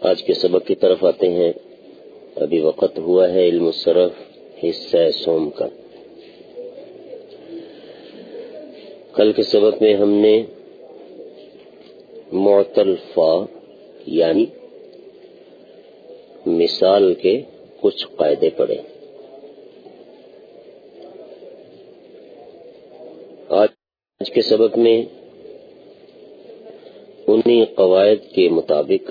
آج کے سبق کی طرف آتے ہیں۔ ابھی وقت ہوا ہے علم الصرف حصہ سوم کا۔ کل کے سبق میں ہم نے معطل فا یعنی مثال کے کچھ قاعدے پڑے آج کے سبق میں انہی قواعد کے مطابق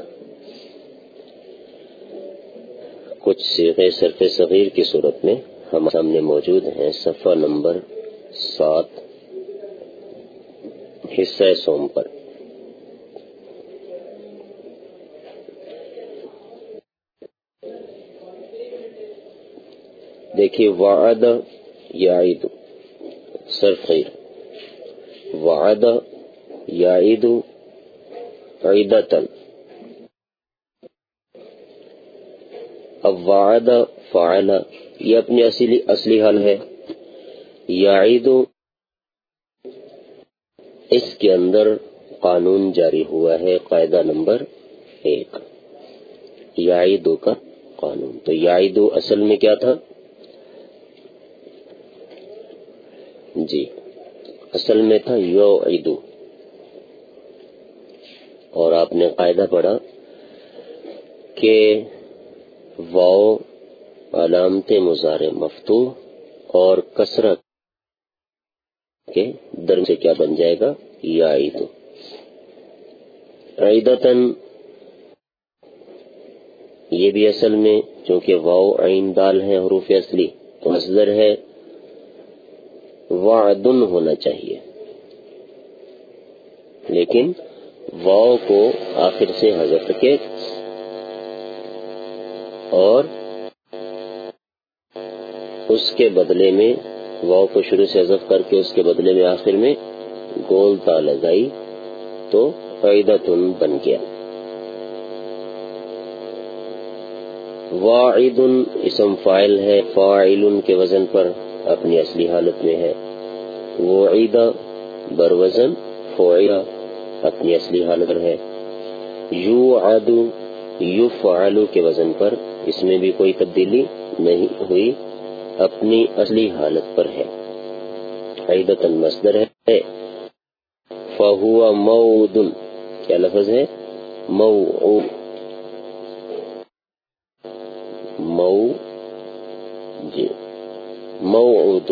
کچھ سیغے صرف صغیر کی صورت میں ہم سامنے موجود ہیں صفحہ نمبر سات، حصہ سوم پر۔ دیکھیے وعد یعید، صرف وعد یعید عیدتن اب وعد یہ اپنی اصلی اصلی حل ہے۔ یعید اس کے اندر قانون جاری ہوا ہے، قاعدہ نمبر ایک۔ یعیدو کا قانون۔ تو یعیدو اصل میں کیا تھا؟ جی اصل میں تھا یو عیدو اور آپ نے قاعدہ پڑھا کہ واؤ علامت مزار مفتو اور کثرت کے درم سے کیا بن جائے گا؟ یا عید عیدتن یہ بھی اصل میں چونکہ واؤ عین دال ہے، حروف اصلی، تو مصدر ہے۔ وعدن ہونا چاہیے۔ لیکن واؤ کو آخر سے حضرت کے اور اس کے بدلے میں واؤ کو شروع سے حذف کر کے اس کے بدلے میں آخر میں گول تا لگائی تو قیدتن بن گیا۔ واعد اسم فائل ہے فاعل کے وزن پر اپنی اصلی حالت میں ہے۔ وہ عیدہ بر وزن فوعیہ اپنی اصلی حالت ہے۔ یو عدو یو فعلو کے وزن پر اس میں بھی کوئی تبدیلی نہیں ہوئی، اپنی اصلی حالت پر ہے۔ عیدت مصدر ہے۔ فہو مودن کیا لفظ ہے؟ مو مو جی۔ موعود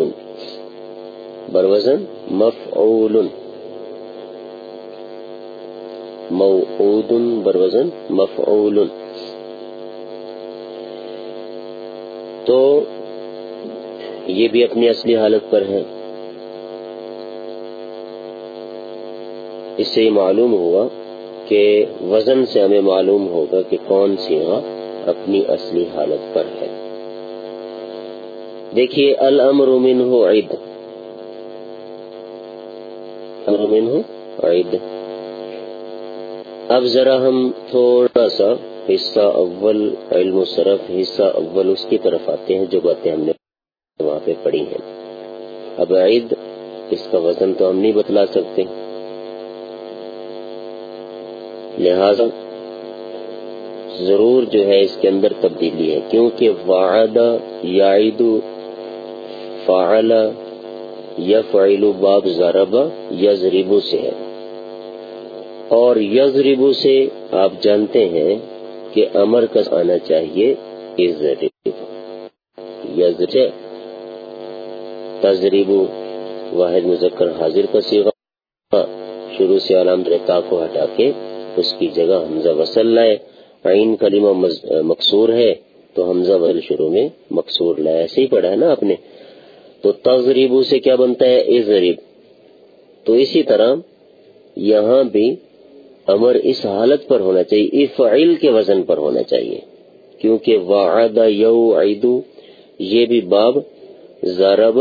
بروزن مفعول۔ موعود بروزن مفعول۔ تو یہ بھی اپنی اصلی حالت پر ہے۔ اس سے یہ معلوم ہوا کہ وزن سے ہمیں معلوم ہوگا کہ کون سی اپنی اصلی حالت پر ہے۔ دیکھیے، الامر منہ عید۔ امر منہ عید۔ اب ذرا ہم تھوڑا سا حصہ اول علم صرف، حصہ اول اس کی طرف آتے ہیں، جو باتیں ہم نے وہاں پہ پڑھی ہیں۔ اب عید، اس کا وزن تو ہم نہیں بتلا سکتے۔ لہذا ضرور جو ہے اس کے اندر تبدیلی ہے، کیونکہ وعدہ یعید فعل یفعل باب ضرب یضرب سے ہے۔ اور یضرب سے آپ جانتے ہیں کہ امر کا آنا چاہیے تجریب واحد مذکر حاضر کا سیغا شروع سے علامت رتا کو ہٹا کے اس کی جگہ حمزہ وصل لائے۔ عین کلمہ مقصور ہے تو حمزہ وصل شروع میں مقصور لائے۔ ایسے ہی پڑھا ہے نا آپ نے۔ تو تغریب سے کیا بنتا ہے؟ ازریب۔ تو اسی طرح یہاں بھی امر اس حالت پر ہونا چاہیے افعل کے وزن پر ہونا چاہیے۔ کیونکہ وعد یو عیدو یہ بھی باب ضرب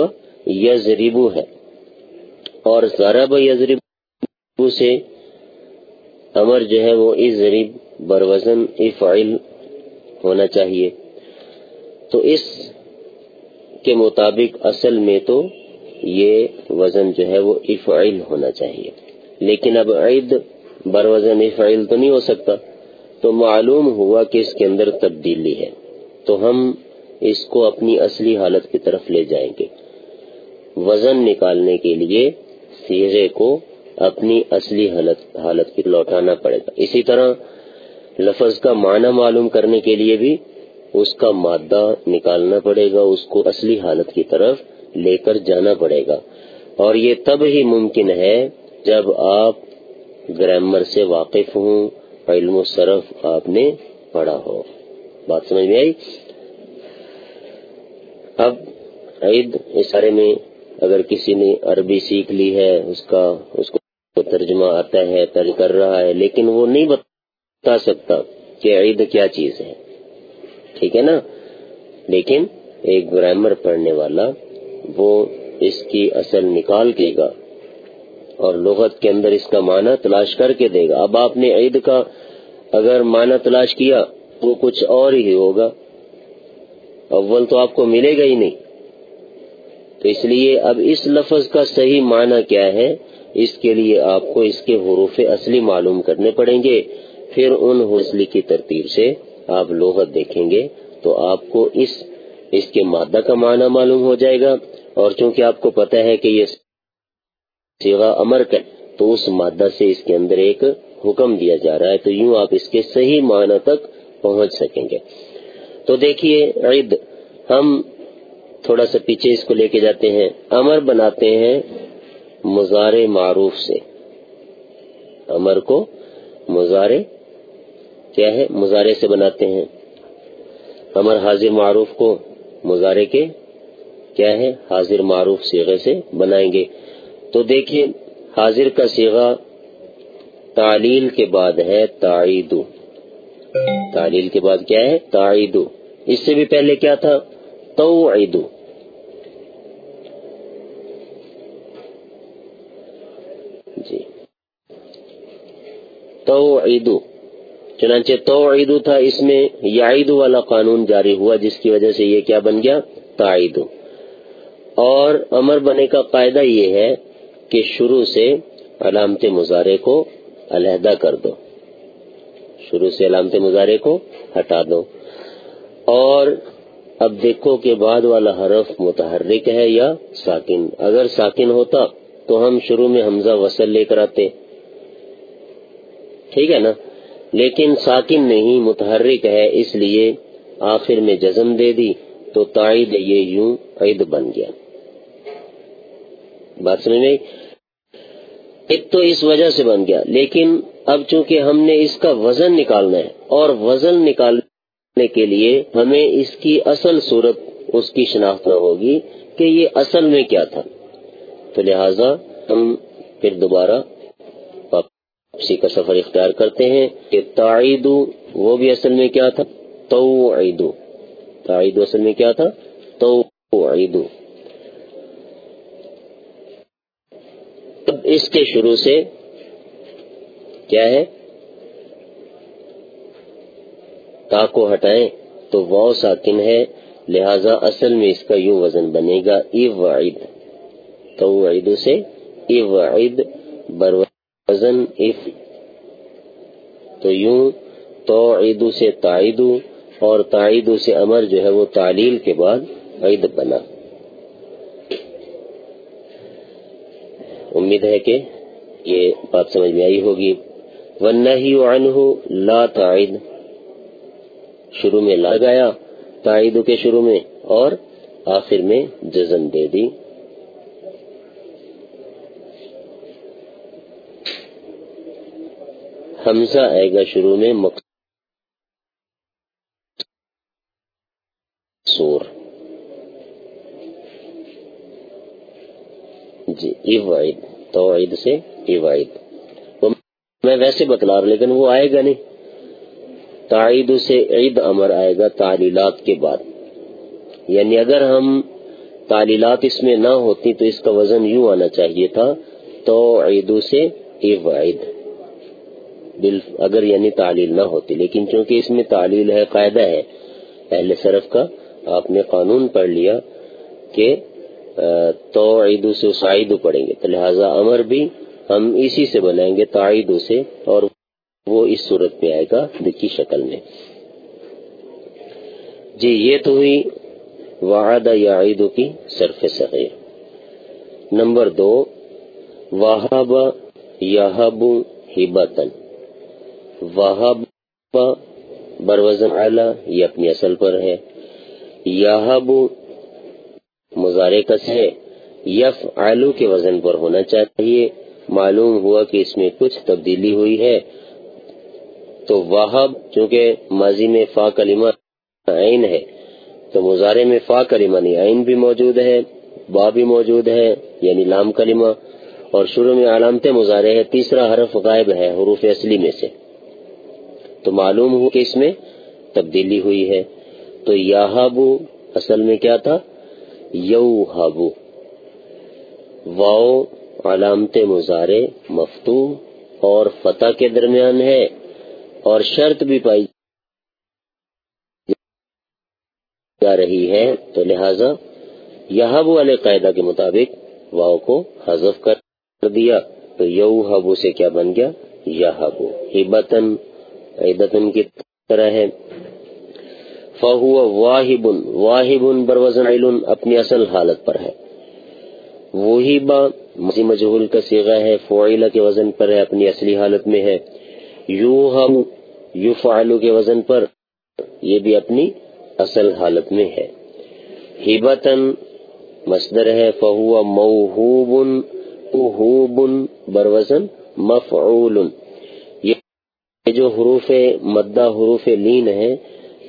یزربو ہے۔ اور ضرب یزربو سے امر جو ہے وہ ازریب بروزن افعل ہونا چاہیے۔ تو اس کے مطابق اصل میں تو یہ وزن جو ہے وہ افعل ہونا چاہیے۔ لیکن اب عید بر وزن تو نہیں ہو سکتا۔ تو معلوم ہوا کہ اس کے اندر تبدیلی ہے۔ تو ہم اس کو اپنی اصلی حالت کی طرف لے جائیں گے۔ وزن نکالنے کے لیے سیغے کو اپنی اصلی حالت حالت کی لوٹانا پڑے گا۔ اسی طرح لفظ کا معنی معلوم کرنے کے لیے بھی اس کا مادہ نکالنا پڑے گا، اس کو اصلی حالت کی طرف لے کر جانا پڑے گا۔ اور یہ تب ہی ممکن ہے جب آپ گرامر سے واقف ہوں، علم و صرف آپ نے پڑھا ہو۔ بات سمجھ میں آئی؟ اب عید اشارے میں اگر کسی نے عربی سیکھ لی ہے، اس کا، اس کو ترجمہ آتا ہے، ترج کر رہا ہے، لیکن وہ نہیں بتا سکتا کہ عید کیا چیز ہے۔ ٹھیک ہے نا؟ لیکن ایک گرامر پڑھنے والا وہ اس کی اصل نکال کے گا۔ اور لغت کے اندر اس کا معنی تلاش کر کے دے گا۔ اب آپ نے عید کا اگر معنی تلاش کیا وہ کچھ اور ہی ہوگا۔ اول تو آپ کو ملے گا ہی نہیں۔ تو اس لیے اب اس لفظ کا صحیح معنی کیا ہے؟ اس کے لیے آپ کو اس کے حروف اصلی معلوم کرنے پڑیں گے۔ پھر ان حوصلی کی ترتیب سے آپ لغت دیکھیں گے تو آپ کو اس اس کے مادہ کا معنی معلوم ہو جائے گا۔ اور چونکہ آپ کو پتا ہے کہ یہ سیوا امر کا تو اس مادہ سے اس کے اندر ایک حکم دیا جا رہا ہے، تو یوں آپ اس کے صحیح معنی تک پہنچ سکیں گے۔ تو دیکھیے، عید، ہم تھوڑا سا پیچھے اس کو لے کے جاتے ہیں۔ امر بناتے ہیں مزار معروف سے۔ امر کو مزارے کیا ہے؟ مزارے سے بناتے ہیں۔ امر حاضر معروف کو مزارے کے، کیا ہے؟ حاضر معروف سیغے سے بنائیں گے۔ تو دیکھیے، حاضر کا سیغا تعلیل کے بعد ہے تعیدو۔ تعلیل کے بعد کیا ہے؟ تعیدو۔ اس سے بھی پہلے کیا تھا؟ توعیدو۔ جی۔ توعیدو۔ چنانچہ توعیدو تھا اس میں، یعیدو والا قانون جاری ہوا، جس کی وجہ سے یہ کیا بن گیا؟ تعیدو۔ اور امر بنے کا قاعدہ یہ ہے کہ شروع سے علامت مظاہرے کو علیحدہ کر دو۔ شروع سے علامت مظاہرے کو ہٹا دو۔ اور اب دیکھو کہ بعد والا حرف متحرک ہے یا ساکن۔ اگر ساکن ہوتا تو ہم شروع میں حمزہ وصل لے کر آتے۔ ٹھیک ہے نا؟ لیکن ساکن نہیں، متحرک ہے، اس لیے آخر میں جزم دے دی تو تائید یہ یوں عید بن گیا۔ بات سمجھ میں ایک تو اس وجہ سے بن گیا، لیکن اب چونکہ ہم نے اس کا وزن نکالنا ہے، اور وزن نکالنے کے لیے ہمیں اس کی اصل صورت، اس کی شناخت نہ ہوگی کہ یہ اصل میں کیا تھا۔ تو لہذا ہم پھر دوبارہ واپسی کا سفر اختیار کرتے ہیں کہ تعیدو وہ بھی اصل میں کیا تھا؟ تو عیدو تعیدو اصل میں کیا تھا؟ تو عیدو اب اس کے شروع سے کیا ہے؟ تا کو ہٹائیں تو واؤ ساکن ہے، لہذا اصل میں اس کا یوں وزن بنے گا ایوعید تو عیدو سے ایوعید بر وزن اف۔ تو یوں تو عیدو سے تعیدو، اور تعیدو سے امر جو ہے وہ تعلیل کے بعد عید بنا۔ امید ہے کہ یہ بات سمجھ میں آئی ہوگی۔ ونہی عنہ لا تعید شروع میں لگایا تعید کے شروع میں اور آخر میں جزم دے دی۔ حمزہ آئے گا شروع میں مقصور جی ایوائد توعید سے ایوائد میں ویسے بتلا رہا لیکن وہ آئے گا نہیں۔ تعید سے عید امر آئے گا تعلیلات کے بعد۔ یعنی اگر ہم تعلیلات اس میں نہ ہوتی تو اس کا وزن یوں آنا چاہیے تھا، تو عیدو سے ایوائد اگر یعنی تعلیل نہ ہوتی، لیکن چونکہ اس میں تعلیل ہے، قاعدہ ہے اہل صرف کا آپ نے قانون پڑھ لیا کہ تو عیدو سے سعیدو پڑھیں گے۔ تو لہٰذا امر بھی ہم اسی سے بنائیں گے تعیدو سے، اور وہ اس صورت میں آئے گا کی شکل میں۔ جی یہ تو ہوئی وعدہ یا کی صرف صغیر۔ نمبر دو واہب یاہب ہبتن۔ واہب بروزن اعلی، یہ اپنی اصل پر ہے۔ یاہب مزارے کس ہے یف آلو کے وزن پر ہونا چاہیے۔ معلوم ہوا کہ اس میں کچھ تبدیلی ہوئی ہے۔ تو واہب چونکہ ماضی میں فا کلمہ عین ہے، تو مظاہرے میں فا کلمہ نہیں عین بھی موجود ہے، با بھی موجود ہے یعنی لام کلمہ۔ اور شروع میں علامت مظاہرے ہے، تیسرا حرف غائب ہے، حروف اصلی میں سے۔ تو معلوم ہو کہ اس میں تبدیلی ہوئی ہے۔ تو یاہابو اصل میں کیا تھا؟ یو ہابو واؤ علامت مظاہرے مفتو اور فتح کے درمیان ہے اور شرط بھی پائی جا رہی ہے تو لہذا یہاں والے قاعدہ کے مطابق واؤ کو حذف کر دیا تو یو ہبو سے کیا بن گیا؟ یہبو ہبتن عیدتن کی طرح ہے۔ فہو واہب واہب بروزن علن اپنی اصل حالت پر ہے۔ وہی با مسی مجہول کا سیغہ ہے، فعیلہ کے وزن پر ہے، اپنی اصلی حالت میں ہے۔ یو ہم یو فعلو کے وزن پر، یہ بھی اپنی اصل حالت میں ہے۔ ہبتن مصدر ہے، فہو موہوب اوہوب بروزن مفعول یہ جو حروف مدہ حروف لین ہے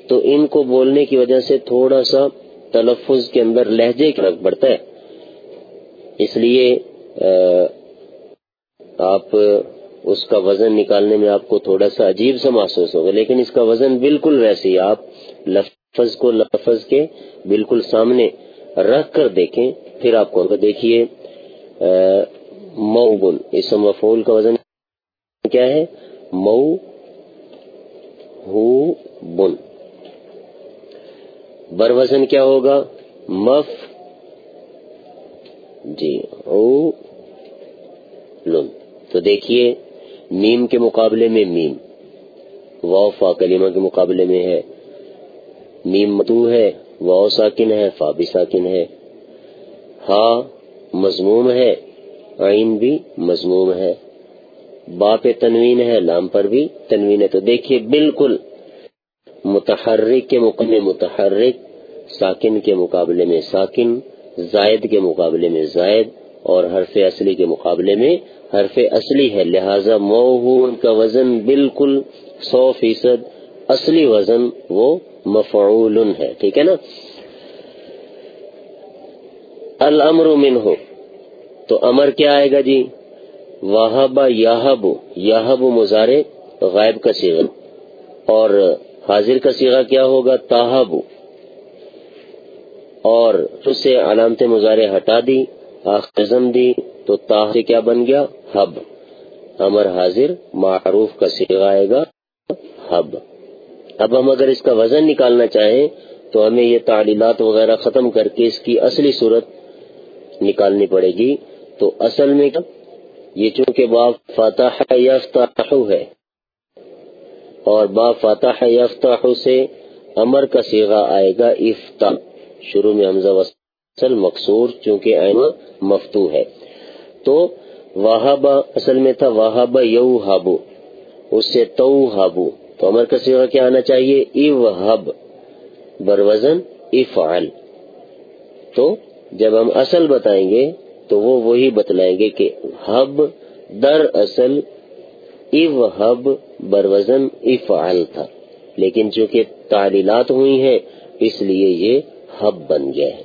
تو ان کو بولنے کی وجہ سے تھوڑا سا تلفظ کے اندر لہجے کی رکھ بڑھتا ہے۔ اس لیے آپ اس کا وزن نکالنے میں آپ کو تھوڑا سا عجیب سا محسوس ہوگا، لیکن اس کا وزن بالکل ویسے ہی آپ لفظ کو لفظ کے بالکل سامنے رکھ کر دیکھیں، پھر آپ کو دیکھیے مئو بن اس مفول کا وزن کیا ہے؟ مئو ہو بن وزن کیا ہوگا؟ مف جی او، لن۔ تو دیکھیے، میم کے مقابلے میں میم۔ واؤ فا کلیمہ کے مقابلے میں ہے۔ میم متو ہے واؤ ساکن ہے، فا بھی ساکن ہے۔ ہا مضموم ہے، عین بھی مضموم ہے۔ با پہ تنوین ہے، لام پر بھی تنوین ہے۔ تو دیکھیے، بالکل متحرک کے مقابلے متحرک، ساکن کے مقابلے میں ساکن، زائد کے مقابلے میں زائد، اور حرف اصلی کے مقابلے میں حرف اصلی ہے۔ لہذا موہون کا وزن بالکل سو فیصد اصلی وزن وہ مفعول ہے۔ ٹھیک ہے نا؟ الامر من ہو تو امر کیا آئے گا جی؟ واہبا یاہب یاہب مزارے غائب کا سیغ اور حاضر کا سیغہ کیا ہوگا؟ تاہب اور اس سے علامت مظاہرے ہٹا دی آخم دی، تو تاہ سے کیا بن گیا؟ حب. امر حاضر، معروف کا سیغا آئے گا، حب. اب ہم اگر اس کا وزن نکالنا چاہیں، تو ہمیں یہ تعلیلات وغیرہ ختم کر کے اس کی اصلی صورت نکالنی پڑے گی۔ تو اصل میں یہ چونکہ باب فاتح یفتح ہے۔ اور باب فاتح یفتح سے امر کا سیغا آئے گا افتح شروع میں حمزہ وصل مقصور چونکہ عین مفتو ہے۔ تو واہبا اصل میں تھا واہبا یو ہابو اس سے تو ہابو تو امر کا سیغا کیا آنا چاہیے؟ ایو ہب بروزن افعل۔ تو جب ہم اصل بتائیں گے تو وہ وہی بتلائیں گے کہ ہب در اصل ایو ہب بروزن افعل تھا۔ لیکن چونکہ تعلیلات ہوئی ہیں، اس لیے یہ حب بن گیا ہے۔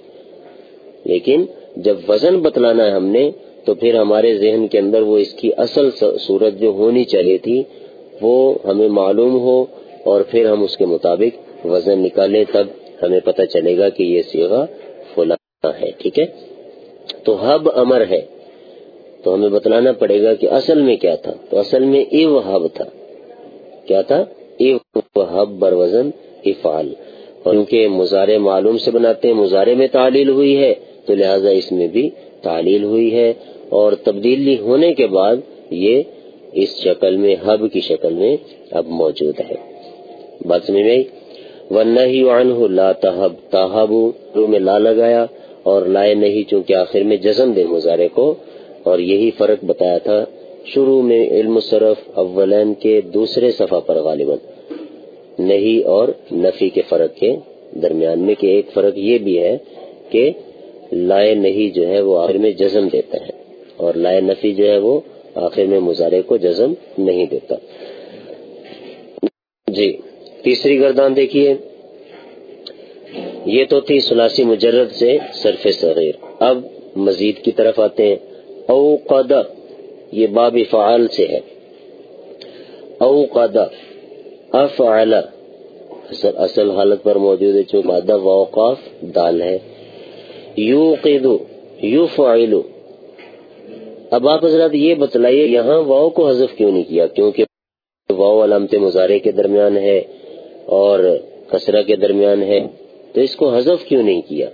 لیکن جب وزن بتلانا ہے ہم نے، تو پھر ہمارے ذہن کے اندر وہ اس کی اصل صورت جو ہونی چاہیے تھی، وہ ہمیں معلوم ہو اور پھر ہم اس کے مطابق وزن نکالیں تب ہمیں پتہ چلے گا کہ یہ سیگا فلا ہے، ٹھیک ہے؟ تو حب امر ہے۔ تو ہمیں بتلانا پڑے گا کہ اصل میں کیا تھا۔ تو اصل میں ایو حب تھا۔ کیا تھا؟ حب بر وزن افعال کیونکہ مظاہرے معلوم سے بناتے ہیں مظاہرے میں تعلیل ہوئی ہے، تو لہٰذا اس میں بھی تعلیل ہوئی ہے۔ اور تبدیلی ہونے کے بعد یہ اس شکل میں، حب کی شکل میں اب موجود ہے۔ بات سمجھ میں ونہی عنہ لا تحب تحب رو میں لا لگایا اور لائے نہیں چونکہ آخر میں جزم دے مظاہرے کو۔ اور یہی فرق بتایا تھا شروع میں علم صرف اولین کے دوسرے صفحہ پر غالباً، نہیں اور نفی کے فرق کے درمیان میں، کہ ایک فرق یہ بھی ہے کہ لائے نہیں جو ہے وہ آخر میں جزم دیتا ہے، اور لائے نفی جو ہے وہ آخر میں مظاہرے کو جزم نہیں دیتا۔ جی تیسری گردان دیکھیے۔ یہ تو تھی سلاسی مجرد سے سرف صغیر۔ اب مزید کی طرف آتے ہیں۔ او قدا یہ باب فعال سے ہے۔ او قدا افعل، اصل حالت پر موجود ہے، چونکہ ادب اوقاف دال ہے۔ یو قیدو یو فعلو اب آپ حضرات یہ بتلائیے، یہاں واؤ کو حذف کیوں نہیں کیا؟ کیونکہ واؤ علامت مظاہرے کے درمیان ہے اور کسرہ کے درمیان ہے، تو اس کو حذف کیوں نہیں کیا؟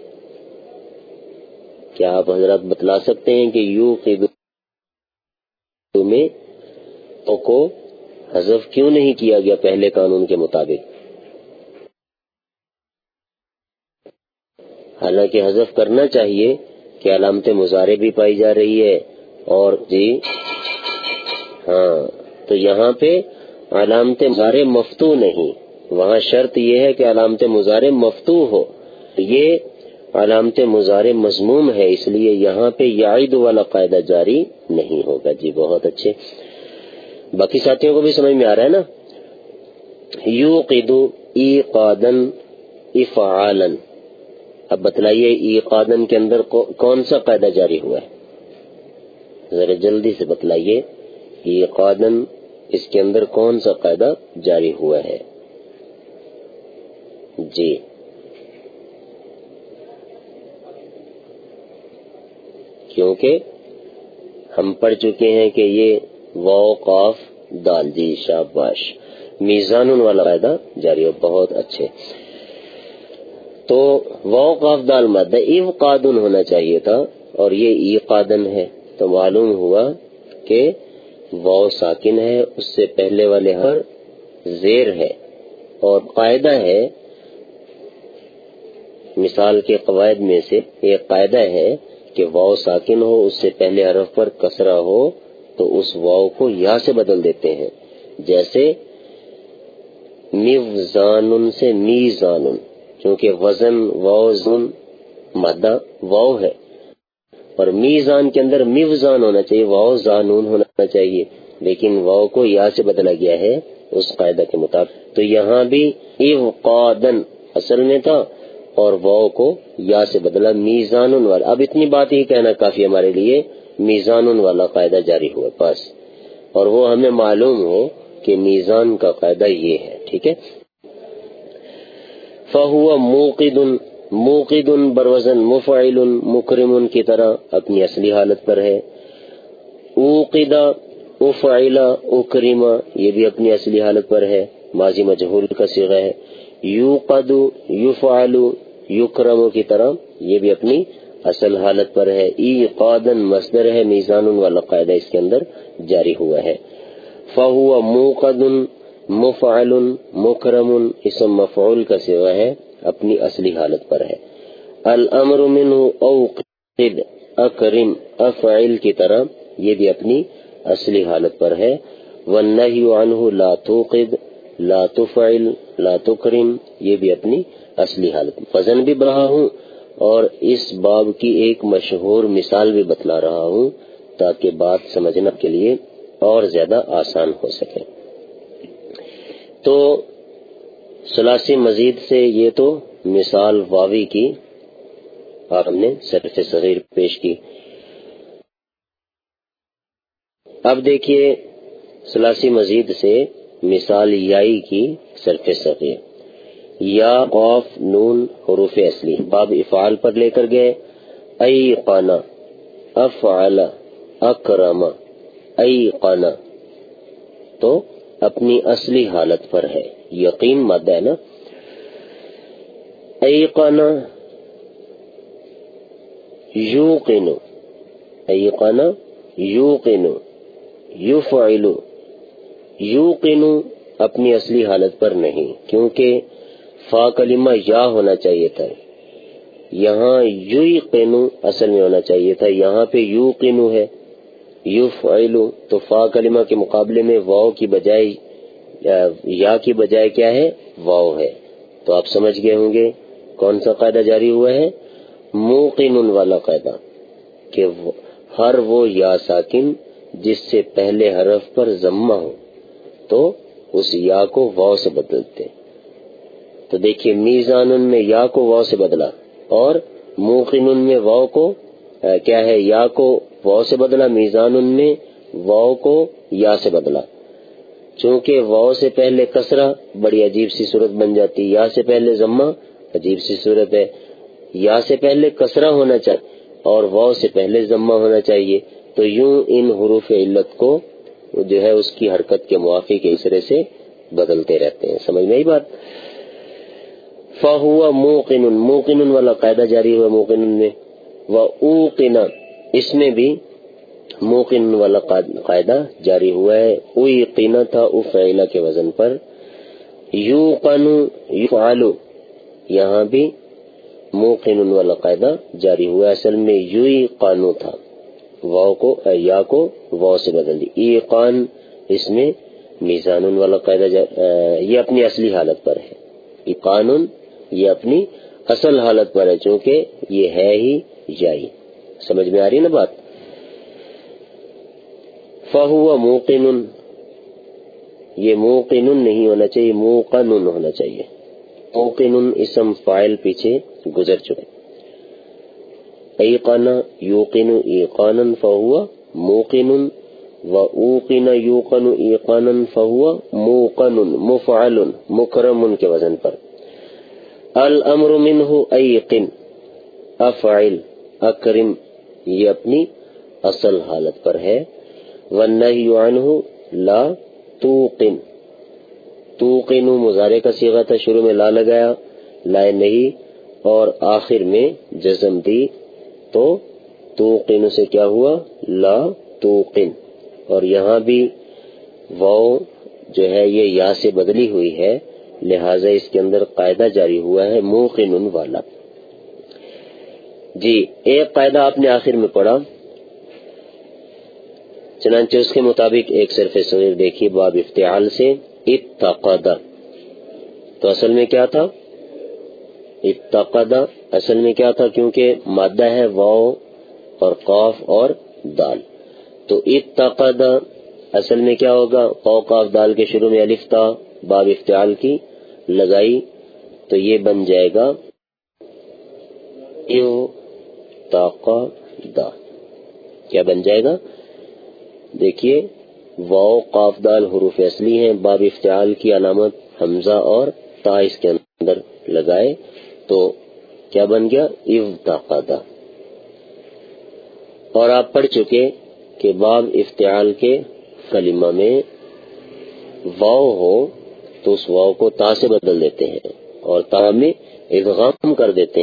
کیا آپ حضرات بتلا سکتے ہیں کہ یو قیدو میں کو حذف کیوں نہیں کیا گیا پہلے قانون کے مطابق؟ حالانکہ حذف کرنا چاہیے کہ علامت مظاہرے بھی پائی جا رہی ہے اور جی ہاں تو یہاں پہ علامت مظاہرے مفتو نہیں۔ وہاں شرط یہ ہے کہ علامت مظاہرے مفتو ہو۔ یہ علامت مظاہرے مضموم ہے، اس لیے یہاں پہ یاد والا قاعدہ جاری نہیں ہوگا۔ جی بہت اچھے۔ باقی ساتھیوں کو بھی سمجھ میں آ رہا ہے نا؟ یو قیدو ای قادن افعالن اب بتلائیے ای قادن کے اندر کون سا قاعدہ جاری ہوا ہے؟ ذرا جلدی سے بتلائیے۔ ای قادن اس کے اندر کون سا قاعدہ جاری ہوا ہے؟ جی۔ کیونکہ ہم پڑھ چکے ہیں کہ یہ قاف دال جی شاباش۔ میزان والا قاعدہ جاری ہو بہت اچھے۔ تو قاف دال مادہ ایو قادن ہونا چاہیے تھا اور یہ ای قادن ہے۔ تو معلوم ہوا کہ واؤ ساکن ہے، اس سے پہلے والے ہر زیر ہے۔ اور قاعدہ ہے، مثال کے قواعد میں سے ایک قاعدہ ہے کہ واؤ ساکن ہو، اس سے پہلے حرف پر کسرا ہو، تو اس واؤ کو یا سے بدل دیتے ہیں۔ جیسے میو سے می زانن کیونکہ وزن واؤ مادہ واؤ ہے۔ اور میزان کے اندر میوزان ہونا چاہیے واؤ زانون ہونا چاہیے۔ لیکن واؤ کو یا سے بدلا گیا ہے اس قاعدہ کے مطابق۔ تو یہاں بھی ایو اصل میں تھا۔ اور واؤ کو یا سے بدلا میزان والا۔ اب اتنی بات ہی کہنا کافی ہمارے لیے۔ میزان والا قاعدہ جاری ہوا پاس اور وہ ہمیں معلوم ہو کہ میزان کا قاعدہ یہ ہے، ٹھیک ہے؟ فہو موقد موقد بروزن، مفعل، مکرم کی طرح اپنی اصلی حالت پر ہے۔ اوقدا افعلا اکریما یہ بھی اپنی اصلی حالت پر ہے۔ ماضی مجہول کا سیغہ ہے۔ یو قدو یو فعلو یو کی طرح یہ بھی اپنی اصل حالت پر ہے۔ ای قادن مصدر ہے، میزان والا قاعدہ اس کے اندر جاری ہوا ہے۔ فہو موقد، مفعل، مکرم، اسم مفعول کا سوا ہے، اپنی اصلی حالت پر ہے۔ الامر اوقد، اکرم، افعل کی طرح یہ بھی اپنی اصلی حالت پر ہے۔ والنہی عنہ لا توقد، لا تفعل، لا تکرم، یہ بھی اپنی اصلی حالت فضن بھی رہا ہوں اور اس باب کی ایک مشہور مثال بھی بتلا رہا ہوں تاکہ بات سمجھنا کے لیے اور زیادہ آسان ہو سکے۔ تو سلاسی مزید سے یہ تو مثال واوی کی اور ہم نے صرف صغیر پیش کی۔ اب دیکھیے سلاسی مزید سے مثال یائی کی صرف صغیر۔ یا قوف نون حروف اصلی۔ باب افعال پر لے کر گئے۔ ای قانا افعال اکرم ای قانا تو اپنی اصلی حالت پر ہے۔ یقین مادہ ہے نا؟ ای ایقانا یوقنو ایقانا یوقنو یفعلو یو قینو اپنی اصلی حالت پر نہیں، کیونکہ فا کلمہ یا ہونا چاہیے تھا۔ یہاں یو قینو اصل میں ہونا چاہیے تھا۔ یہاں پہ یو قینو ہے۔ یو فعلو تو فا کلمہ کے مقابلے میں واؤ کی بجائے یا کی بجائے کیا ہے؟ واؤ ہے۔ تو آپ سمجھ گئے ہوں گے کون سا قاعدہ جاری ہوا ہے؟ موقن والا قاعدہ کہ ہر وہ یا ساکن جس سے پہلے حرف پر ضمہ ہو، تو اس یا کو واؤ سے بدلتے تو دیکھیے میزان میں یا کو واؤ سے بدلا اور موقن میں واؤ کو کیا ہے؟ یا کو واؤ سے بدلا میزان میں واؤ کو یا سے بدلا۔ چونکہ واؤ سے پہلے کسرا بڑی عجیب سی صورت بن جاتی، یا سے پہلے ضمہ عجیب سی صورت ہے۔ یا سے پہلے کسرا ہونا چاہیے اور واؤ سے پہلے ضمہ ہونا چاہیے۔ تو یوں ان حروف علت کو جو ہے، اس کی حرکت کے موافق اسرے سے بدلتے رہتے ہیں۔ سمجھ میں ہی بات؟ فہو موقن موقن والا قاعدہ جاری ہوا موقن میں۔ وہ اس میں بھی موقن والا قاعدہ جاری ہوا ہے۔ اوئی قینا تھا افعلا کے وزن پر۔ یو قانو یو یہاں بھی موقن والا قاعدہ جاری ہوا اصل میں یو قانو تھا۔ واؤ کو، یا کو واؤ سے بدل دی۔ ای قان اس میں میزان والا قاعدہ یہ اپنی اصلی حالت پر ہے۔ ای قانون یہ اپنی اصل حالت پر ہے، چونکہ یہ ہے ہی جائی سمجھ میں آ رہی نا بات؟ فہو موقن یہ موقن نہیں ہونا چاہیے موقن ہونا چاہیے۔ موقن اسم فائل پیچھے گزر چکے۔ ایقانا یوقن ایقانا فہو موقن و اوقن یوقن ایقانا فہو موقن مفعل مکرم کے وزن پر۔ الامر منہ ایقن افعل، اکرم، یہ اپنی اصل حالت پر ہے والنهي عنه لا توقن توقن مزارے کا سیغہ تھا، شروع میں لا لگایا لائے نہیں، اور آخر میں جزم دی، تو توقن سے کیا ہوا؟ لا توقن، اور یہاں بھی واؤ جو ہے، یہ یا سے بدلی ہوئی ہے لہذا اس کے اندر قاعدہ جاری ہوا ہے، موقن والا۔ جی ایک قاعدہ آپ نے آخر میں پڑھا۔ چنانچہ اس کے مطابق ایک صرف صغیر دیکھیے، باب افتعال سے اتقد۔ تو اصل میں کیا تھا؟ اتقد۔ اصل میں کیا تھا؟ کیونکہ مادہ ہے واؤ اور قاف اور دال۔ تو اتقد، اصل میں کیا ہوگا؟ قو قاف دال کے شروع میں الف تھا باب افتعال کی۔ لگائی تو یہ بن جائے گا کیا بن جائے گا؟ دیکھیے واؤ قاف دال حروف اصلی ہیں، باب افتعال کی علامت حمزہ اور تا اس کے اندر لگائے۔ تو کیا بن گیا؟ افتقادہ اور آپ پڑھ چکے کہ باب افتعال کے کلمہ میں واؤ ہو تو اس واؤ کو تا سے بدل دیتے ہیں اور تا میں ادغام کر دیتے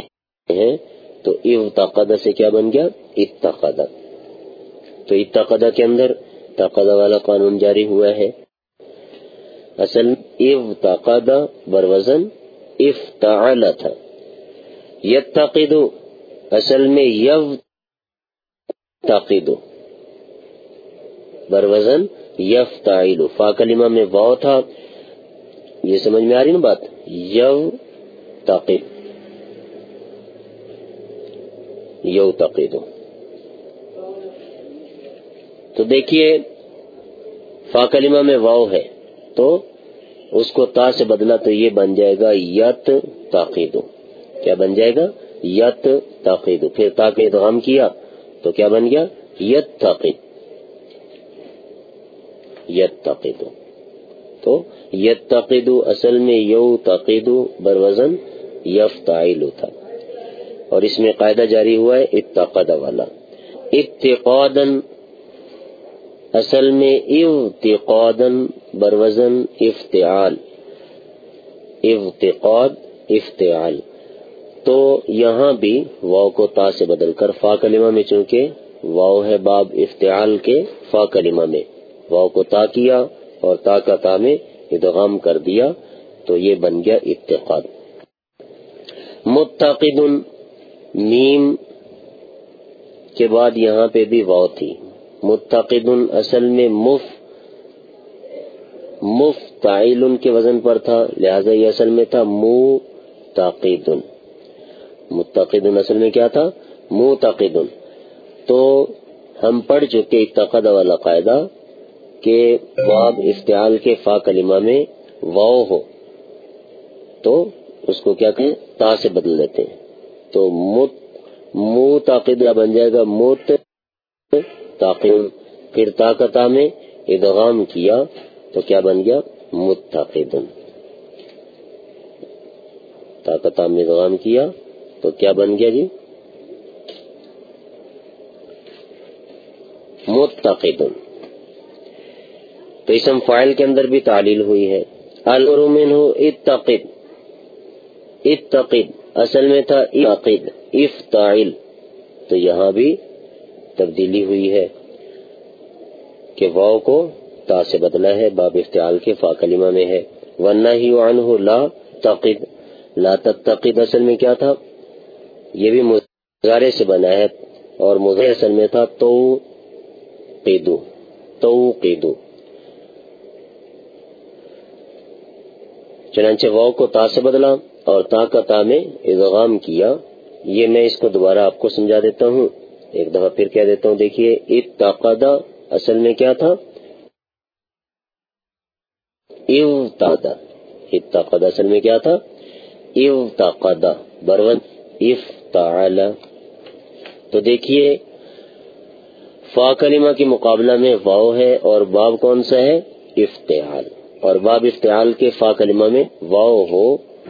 ہیں، تو افتقادہ سے کیا بن گیا؟ اتقادہ تو اتقدا کے اندر تقدا والا قانون جاری ہوا ہے۔ اصل افتقدا بر وزن افتعال تھا یتقدو اصل میں یو تقیدو بر وزن یف فا کلمہ میں واؤ تھا۔ یہ سمجھ میں آ رہی نا بات؟ یو تقید. یو تقیدو تو دیکھیے، فا کلمہ میں واؤ ہے، تو اس کو تا سے بدلا تو یہ بن جائے گا یت تاقید کیا بن جائے گا؟ یت تاقید پھر تا کے ادغام کیا، تو کیا بن گیا؟ یت تاقید یت تاقید تو یت اصل میں یو تاقید بر وزن یف تھا۔ اور اس میں قاعدہ جاری ہوا ہے اتقاد والا۔ اتقادن اصل میں افتقادن بروزن افتعال۔ افتقاد، افتعال۔ تو یہاں بھی واؤ کو تا سے بدل کر فا کلمہ میں، چونکہ واؤ ہے باب افتعال کے فا کلمہ میں۔ واؤ کو تا کیا اور تا کا تا میں ادغام کر دیا تو یہ بن گیا اتقاد۔ متقد میم کے بعد یہاں پہ بھی واؤ تھی۔ متقد اصل میں مف مف تعیل کے وزن پر تھا، لہذا یہ اصل میں تھا منہ تاقید متقد اصل میں کیا تھا؟ منہ تاقید تو ہم پڑھ چکے اتقد والا قاعدہ۔ کہ باب افتعال کے فا کلمہ میں واؤ ہو، تو اس کو کیا کہیں؟ تا سے بدل دیتے ہیں۔ تو مت منہ تاقید بن جائے گا، موت تاقید پھر طاقتہ میں ادغام کیا، تو کیا بن گیا؟ متقد طاقت میں ادغام کیا، تو کیا بن گیا جی؟ متقد تو اسم فائل کے اندر بھی تعلیل ہوئی ہے۔ المن ہو اتقد اتقد اصل میں تھا عقید افتعل۔ تو یہاں بھی تبدیلی ہوئی ہے کہ واؤ کو تا سے بدلا ہے، باب افتعال کے فا کلمہ میں ہے۔ ورنہ ہی عنہ لا تقد لا تقد اصل میں کیا تھا؟ یہ بھی مظاہرے سے بنا ہے اور مظاہر اصل میں تھا تو قیدو تو قیدو چنانچہ واؤ کو تا سے بدلا اور تا کا تا میں ادغام کیا۔ یہ میں اس کو دوبارہ آپ کو سمجھا دیتا ہوں۔ ایک دفعہ پھر کہہ دیتا ہوں، دیکھیے اتقدا اصل میں کیا تھا؟ اوتادا اتقدا اصل میں کیا تھا؟ اوتقدا برون افتعال تو دیکھیے، فا کلمہ کے مقابلہ میں واؤ ہے اور باب کون سا ہے؟ افتعال اور باب افتعال کے فا کلمہ میں واؤ ہو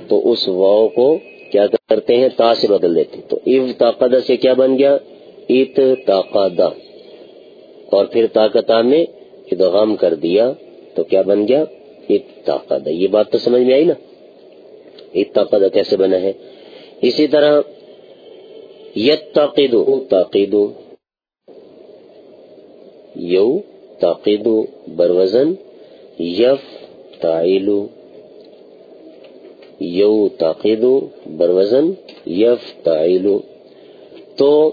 تو اس واؤ کو کیا کرتے ہیں؟ تا سے بدل دیتے تو اب تاقدہ سے کیا بن گیا؟ ات تاقادہ اور پھر طاقتہ میں ادغام کر دیا تو کیا بن گیا؟ ات یہ بات تو سمجھ میں آئی نا؟ ات کیسے بنا ہے؟ اسی طرح یت تاقیدو تاقیدو یو تاقیدو بروزن یف تعیلو یو تاقیدو بروزن یف تعیلو تو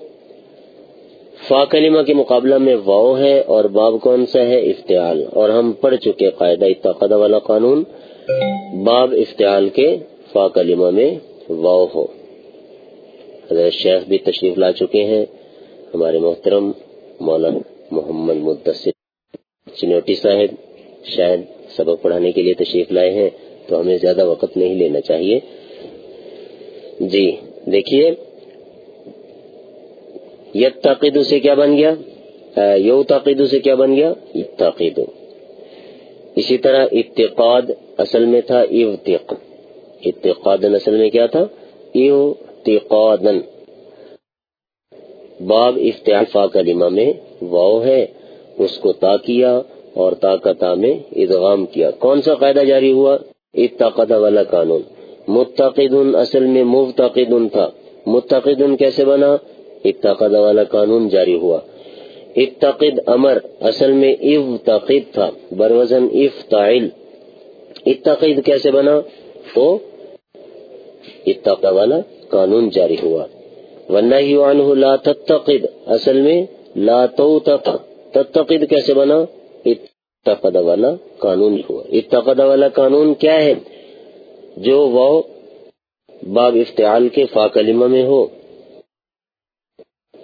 فا کلمہ کے مقابلہ میں واؤ ہے اور باب کون سا ہے؟ افتعال. اور ہم پڑھ چکے قاعدہ اتقاد والا قانون، باب افتعال کے فا کلمہ میں واؤ ہو. حضرت شیخ بھی تشریف لا چکے ہیں. ہمارے محترم مولانا محمد مدثر چنوٹی صاحب شاید سبق پڑھانے کے لیے تشریف لائے ہیں، تو ہمیں زیادہ وقت نہیں لینا چاہیے۔ جی دیکھیے۔ یت تاقیدو سے کیا بن گیا؟ یو تاقیدو سے کیا بن گیا؟ تاقیدو اسی طرح اتقاد اصل میں تھا اوتق اتقادن اصل میں کیا تھا؟ اوتقادن باب افتعفا کلمہ میں واؤ ہے، اس کو تا کیا اور تا کا تا میں ادغام کیا۔ کون سا قاعدہ جاری ہوا؟ اتقد والا قانون۔ متقد اصل میں مفتقد تھا۔ متقد کیسے بنا؟ اتقد والا قانون جاری ہوا۔ اتقد امر اصل میں افتقد تھا۔ بروزن افتعل۔ اتقد کیسے بنا؟ تو اتقد والا قانون جاری ہوا۔ والنہی عنہ لا تتقد۔ اصل میں لا توتق۔ تتقد کیسے بنا؟ اتقد والا قانون ہوا۔ اتقد والا قانون کیا ہے؟ جو وہ باب افتعال کے فا کلمہ میں ہو۔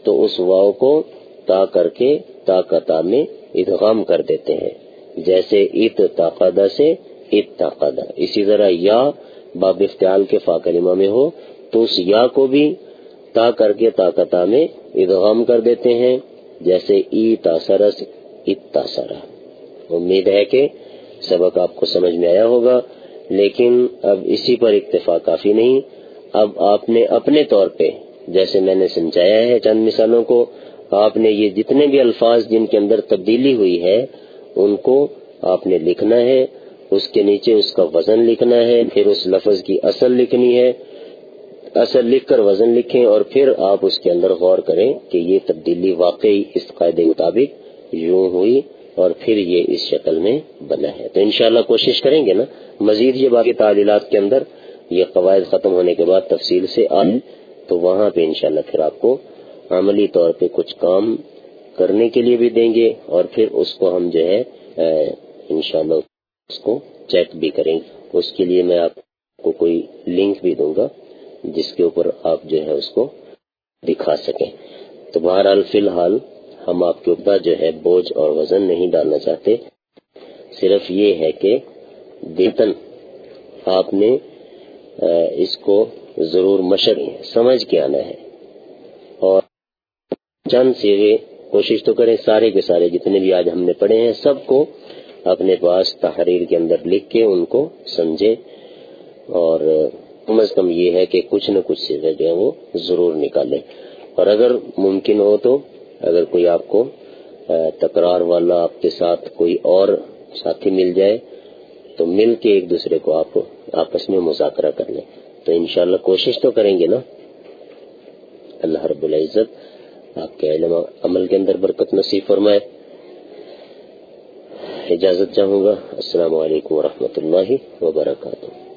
تو اس واؤ کو تا کر کے تا کا تا میں ادغام کر دیتے ہیں۔ جیسے ات تاقدہ سے ات تاقدہ اسی طرح یا باب افتعال کے فا کلمہ میں ہو، تو اس یا کو بھی تا کر کے تا میں ادغام کر دیتے ہیں۔ جیسے ای تاثرس ات تاثرہ امید ہے کہ سبق آپ کو سمجھ میں آیا ہوگا، لیکن اب اسی پر اکتفا کافی نہیں۔ اب آپ نے اپنے طور پہ، جیسے میں نے سمجھایا ہے چند مثالوں کو، آپ نے یہ جتنے بھی الفاظ جن کے اندر تبدیلی ہوئی ہے، ان کو آپ نے لکھنا ہے۔ اس کے نیچے اس کا وزن لکھنا ہے، پھر اس لفظ کی اصل لکھنی ہے۔ اصل لکھ کر وزن لکھیں اور پھر آپ اس کے اندر غور کریں کہ یہ تبدیلی واقعی اس قاعدے مطابق یوں ہوئی اور پھر یہ اس شکل میں بنا ہے۔ تو انشاءاللہ کوشش کریں گے نا مزید یہ باقی تعلیلات کے اندر یہ قواعد ختم ہونے کے بعد تفصیل سے آئیں۔ تو وہاں پہ انشاءاللہ پھر آپ کو عملی طور پہ کچھ کام کرنے کے لیے بھی دیں گے اور پھر اس کو ہم جو ہے انشاءاللہ اس کو چیک بھی کریں گے۔ اس کے لیے میں آپ کو کوئی لنک بھی دوں گا جس کے اوپر آپ جو ہے اس کو دکھا سکیں۔ تو بہرحال فی الحال ہم آپ کے اوپر جو ہے بوجھ اور وزن نہیں ڈالنا چاہتے۔ صرف یہ ہے کہ دیتن آپ نے اس کو ضرور مشر، سمجھ کے آنا ہے۔ اور چند سیرے کوشش تو کریں، سارے کے سارے جتنے بھی آج ہم نے پڑھے ہیں، سب کو اپنے پاس تحریر کے اندر لکھ کے ان کو سمجھے۔ اور کم از کم یہ ہے کہ کچھ نہ کچھ سیرے جو ہیں وہ ضرور نکالیں۔ اور اگر ممکن ہو تو اگر کوئی آپ کو تکرار والا آپ کے ساتھ کوئی اور ساتھی مل جائے، تو مل کے ایک دوسرے کو آپ آپس میں مذاکرہ کر لیں۔ تو انشاءاللہ کوشش تو کریں گے نا؟ اللہ رب العزت آپ کے علم عمل کے اندر برکت نصیب فرمائے۔ اجازت چاہوں گا۔ السلام علیکم ورحمۃ اللہ وبرکاتہ۔